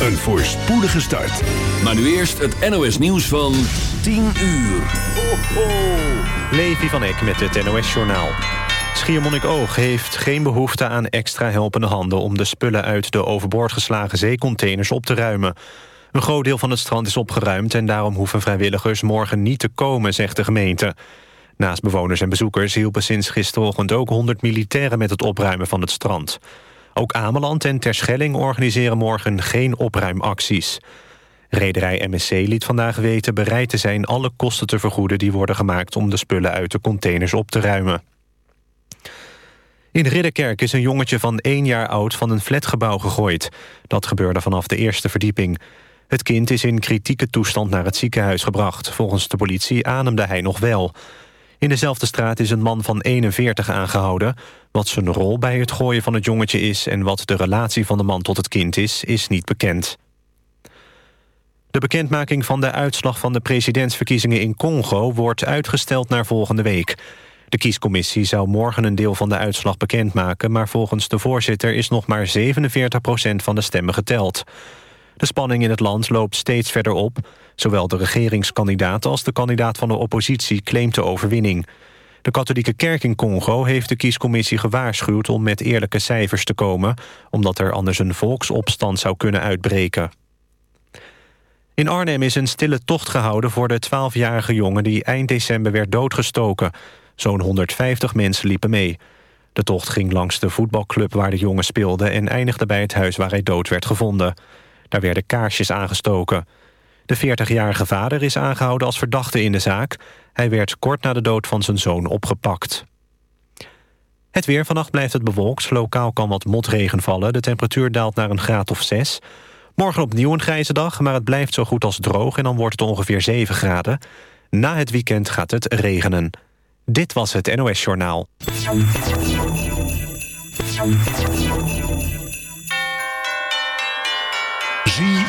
Een voorspoedige start. Maar nu eerst het NOS nieuws van 10 uur. Ho, ho. Levi van Eck met het NOS-journaal. Schiermonnikoog heeft geen behoefte aan extra helpende handen... om de spullen uit de overboord geslagen zeecontainers op te ruimen. Een groot deel van het strand is opgeruimd... en daarom hoeven vrijwilligers morgen niet te komen, zegt de gemeente. Naast bewoners en bezoekers hielpen sinds gisterochtend ook 100 militairen... met het opruimen van het strand. Ook Ameland en Terschelling organiseren morgen geen opruimacties. Rederij MSC liet vandaag weten bereid te zijn alle kosten te vergoeden... die worden gemaakt om de spullen uit de containers op te ruimen. In Ridderkerk is een jongetje van één jaar oud van een flatgebouw gegooid. Dat gebeurde vanaf de eerste verdieping. Het kind is in kritieke toestand naar het ziekenhuis gebracht. Volgens de politie ademde hij nog wel. In dezelfde straat is een man van 41 aangehouden. Wat zijn rol bij het gooien van het jongetje is... en wat de relatie van de man tot het kind is, is niet bekend. De bekendmaking van de uitslag van de presidentsverkiezingen in Congo... wordt uitgesteld naar volgende week. De kiescommissie zou morgen een deel van de uitslag bekendmaken... maar volgens de voorzitter is nog maar 47% van de stemmen geteld. De spanning in het land loopt steeds verder op. Zowel de regeringskandidaat als de kandidaat van de oppositie claimt de overwinning. De katholieke kerk in Congo heeft de kiescommissie gewaarschuwd... om met eerlijke cijfers te komen... omdat er anders een volksopstand zou kunnen uitbreken. In Arnhem is een stille tocht gehouden voor de 12-jarige jongen... die eind december werd doodgestoken. Zo'n 150 mensen liepen mee. De tocht ging langs de voetbalclub waar de jongen speelde... en eindigde bij het huis waar hij dood werd gevonden. Daar werden kaarsjes aangestoken. De 40-jarige vader is aangehouden als verdachte in de zaak. Hij werd kort na de dood van zijn zoon opgepakt. Het weer vannacht blijft het bewolkt. Lokaal kan wat motregen vallen. De temperatuur daalt naar een graad of 6. Morgen opnieuw een grijze dag, maar het blijft zo goed als droog... en dan wordt het ongeveer 7 graden. Na het weekend gaat het regenen. Dit was het NOS Journaal.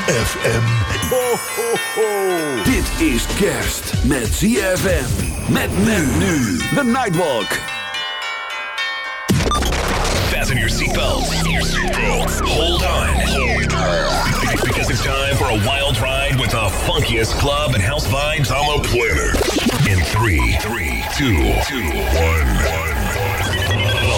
ZFM. Ho, ho, ho. Dit is kerst met ZFM. Met men nu. The Nightwalk. Fasten your seatbelts. Hold on. Because it's time for a wild ride with the funkiest club and house vibes on the planet. In three, three, two, two, one, one.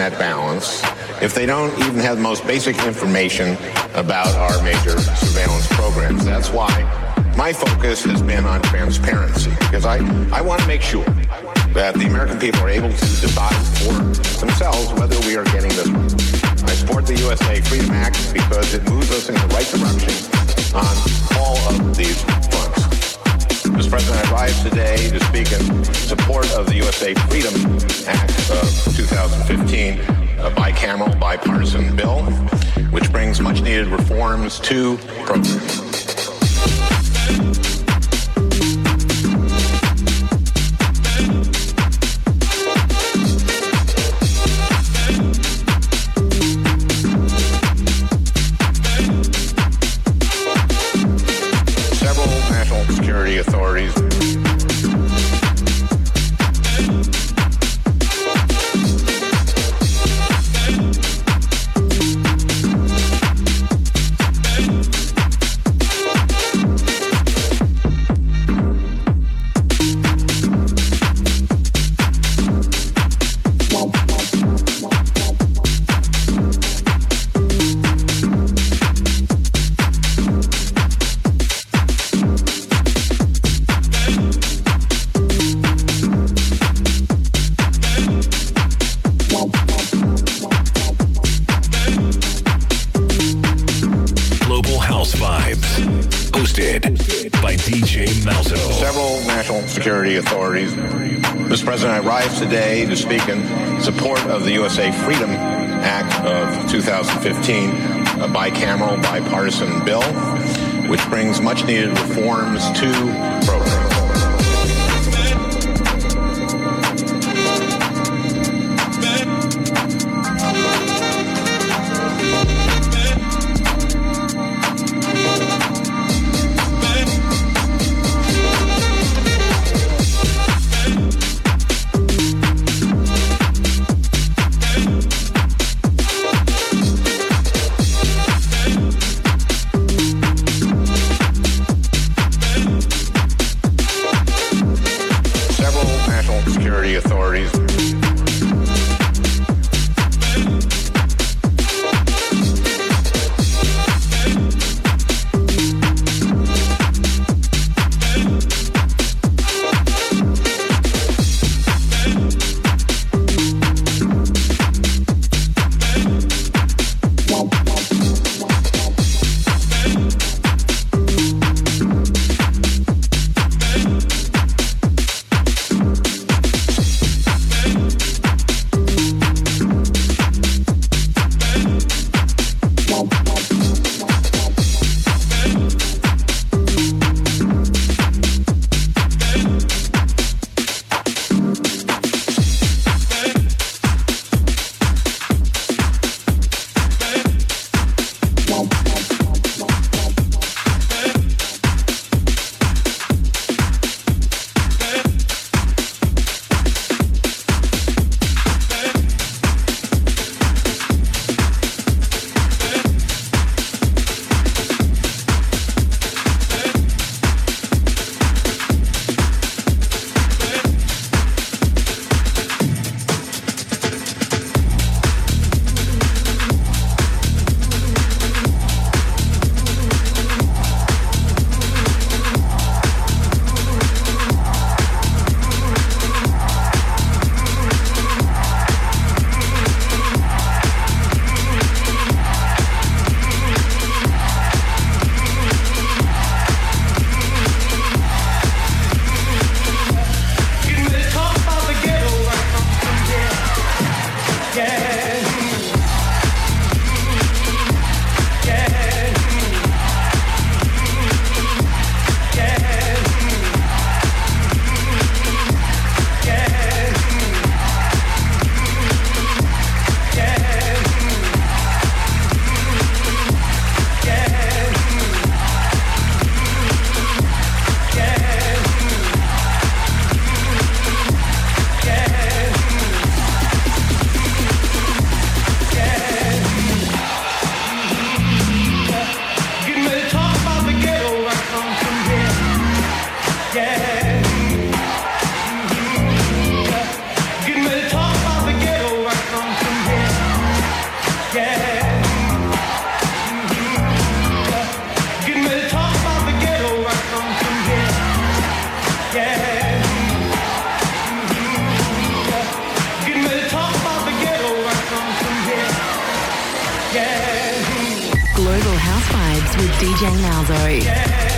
That balance if they don't even have the most basic information about our major surveillance programs. That's why my focus has been on transparency because I, I want to make sure that the American people are able to decide for themselves whether we are getting this right. I support the USA Freedom Act because it moves us in the right direction on all of these Mr. President, rise today to speak in support of the USA Freedom Act of 2015, a bicameral bipartisan bill which brings much needed reforms to. Security authorities. Mr. President, I rise today to speak in support of the USA Freedom Act of 2015, a bicameral bipartisan bill which brings much needed reforms to with DJ Malzo.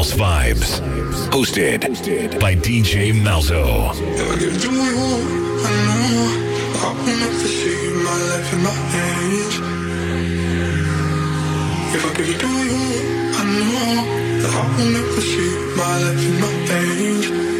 House Vibes. Hosted by DJ Malzo. I give I know. I will never see my life in my hands. If I give I know. That I will never see my life in my hands.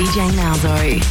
DJ Malzo.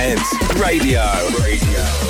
Radio. Radio.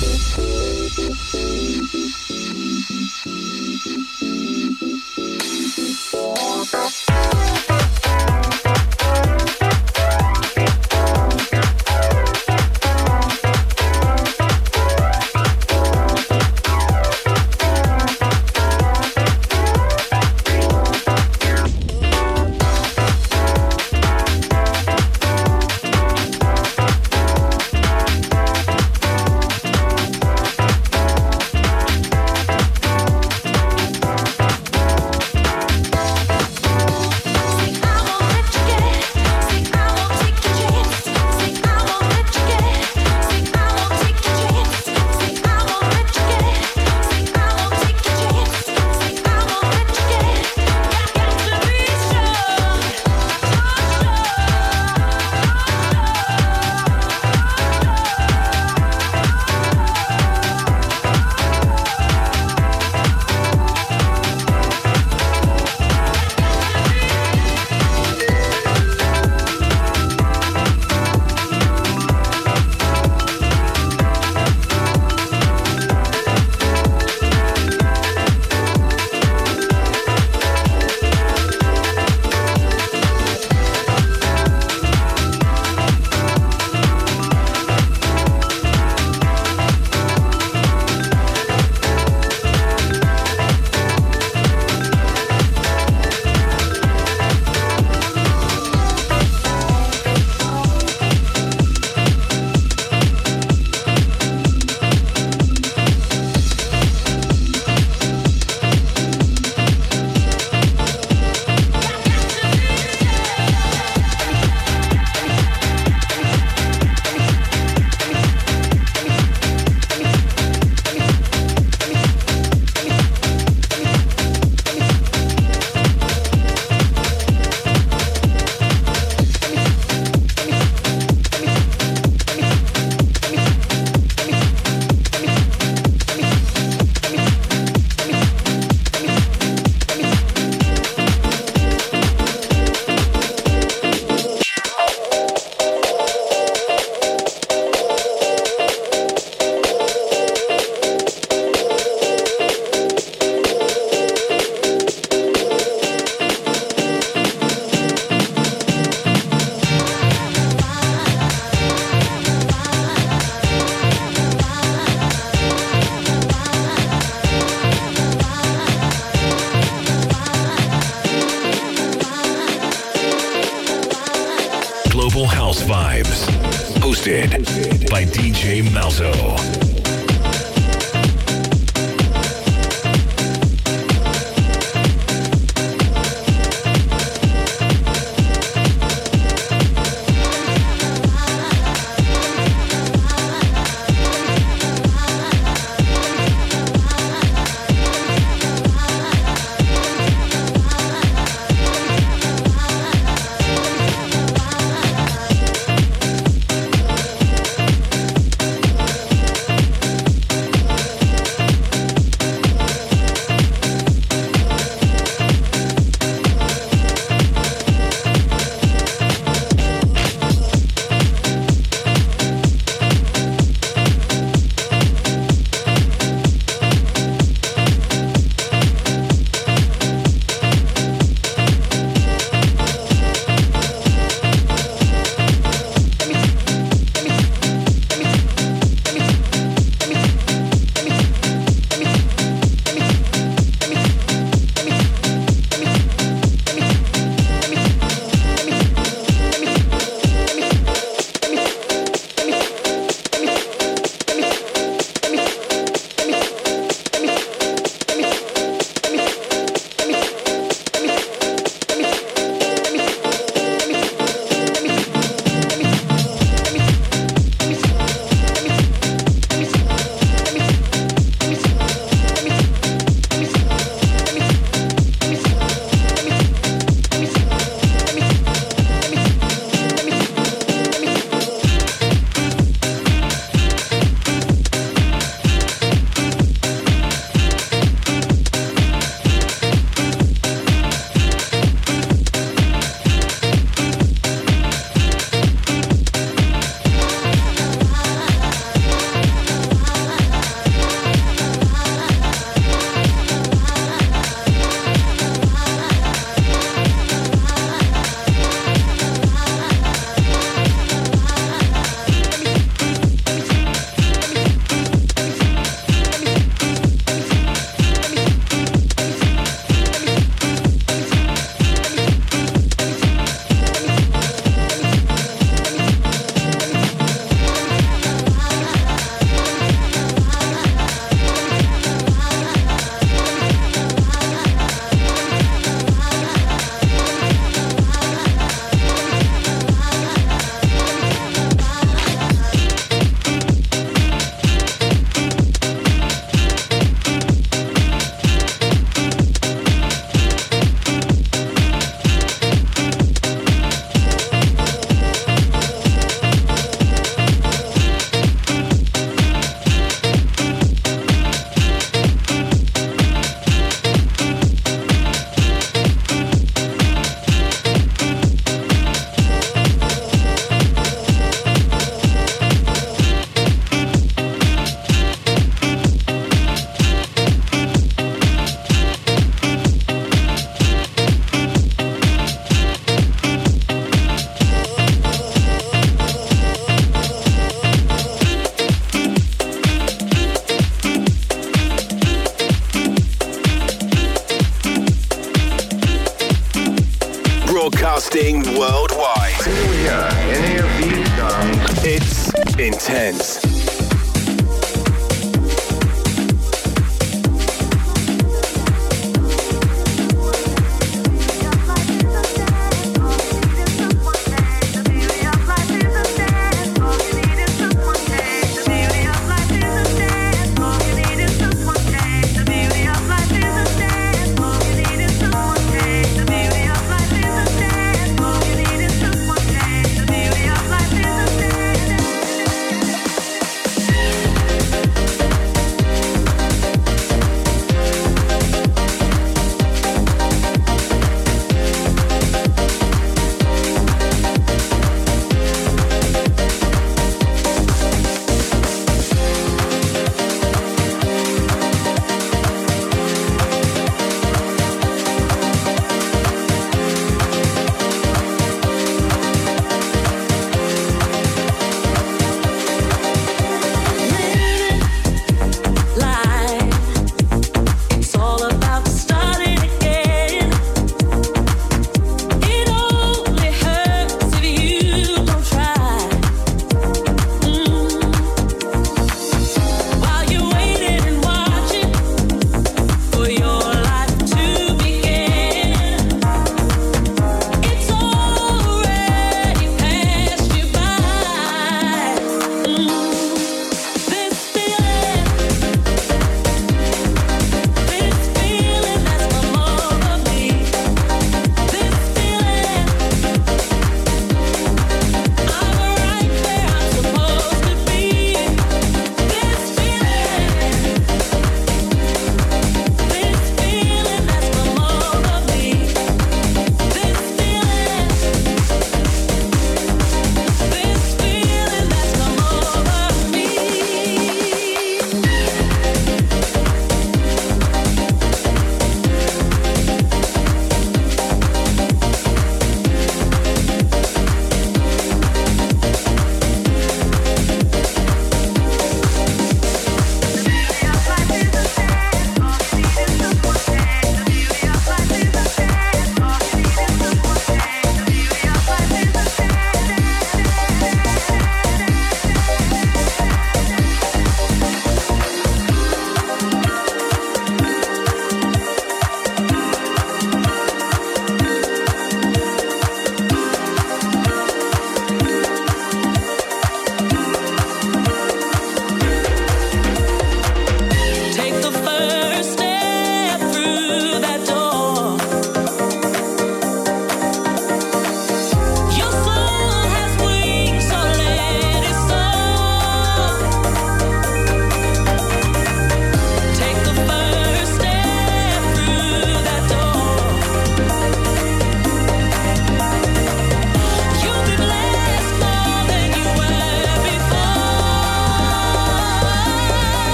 Música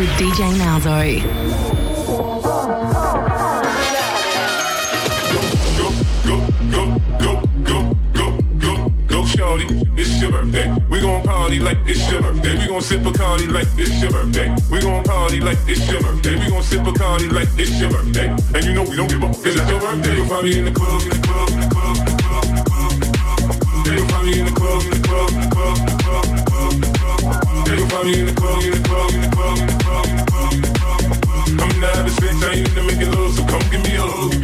with DJ Malzo. It's your birthday. We gon' party like it's your birthday. We gon' sip Bacardi like it's your birthday. We gon' party like it's your birthday. We gon' sip Bacardi like it's your birthday. And you know we don't give up, it's your birthday. You'll me in the club, in the club, in the club, in the club, in the club, in the club. You'll in the club, in the club, in the club, in the club, in the club, you'll in the club, in the club, in the club, in the club, having sex, I ain't into making love, so come give me a hug.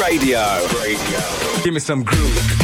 Radio. Radio. Give me some groove.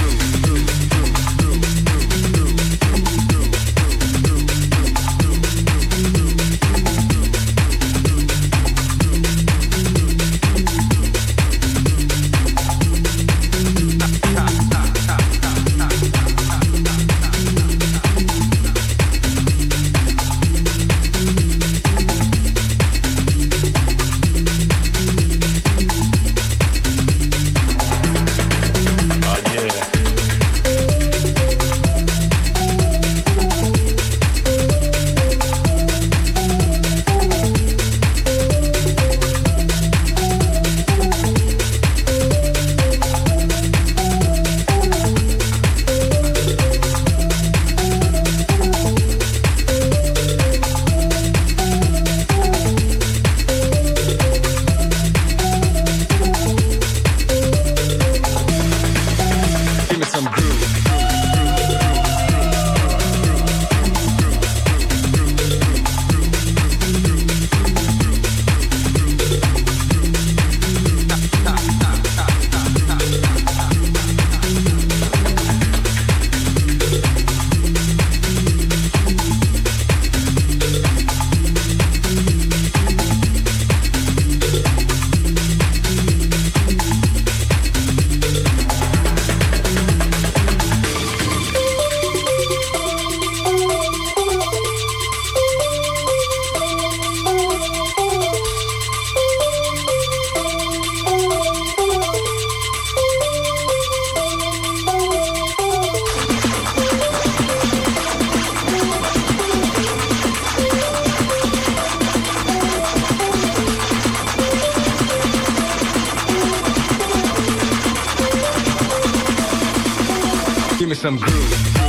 Give me some groove.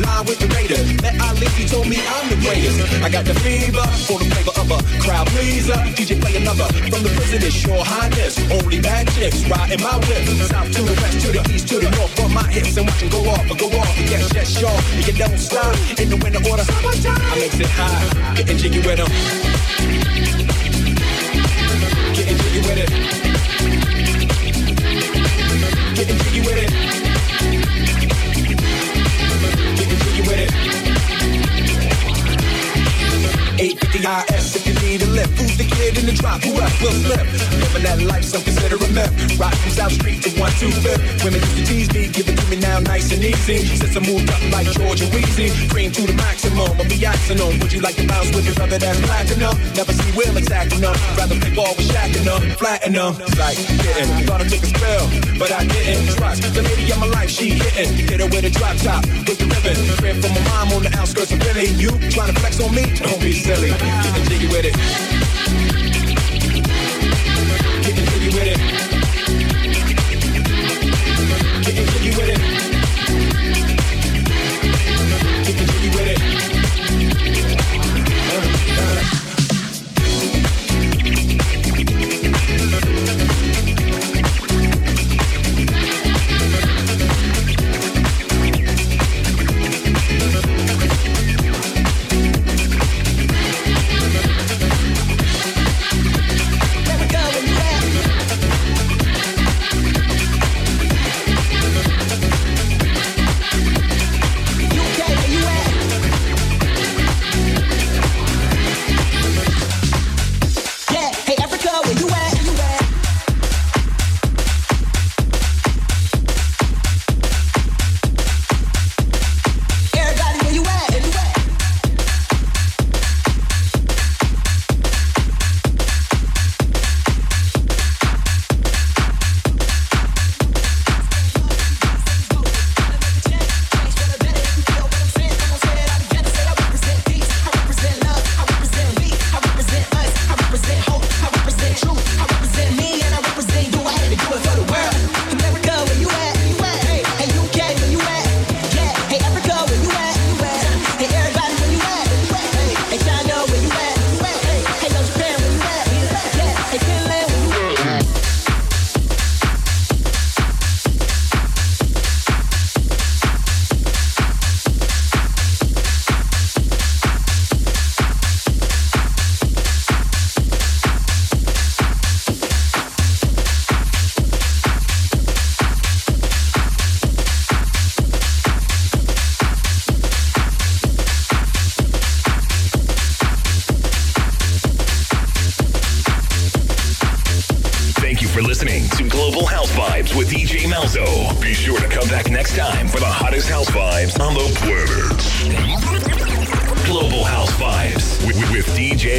Line with the Raiders. That Ali, he told me I'm the greatest. I got the fever for the flavor of a crowd pleaser. DJ play another from the prison, it's your highness. Only bad chicks riding my whip. South to the west, to the east, to the north. From my hips and watch 'em go off, go off. Yes, yes, y'all. And you don't stop in the winter order. I makes it high, getting jiggy with 'em. Getting jiggy with it. 850 IS if you need a lift. Who's the kid in the drop? Who else will slip? Living that life, some consider a myth. Rock from South Street to 125th. Women used to tease me, give it to me now nice and easy. Since I moved up like Georgia Weezy, cream to the maximum. I'll be axing them. Would you like to bounce with your brother that's platinum? Never see Will attacking them. Rather play ball with Shaq and them, flatten them. Like, getting, thought I took a spell, but I didn't. Trust the lady of my life, she hitting. Hit her with a drop top, with the ribbon. Crib from my mom on the outskirts of Philly. You trying to flex on me? Don't be silly. Getting jiggy with it.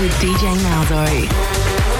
with DJ Malzo.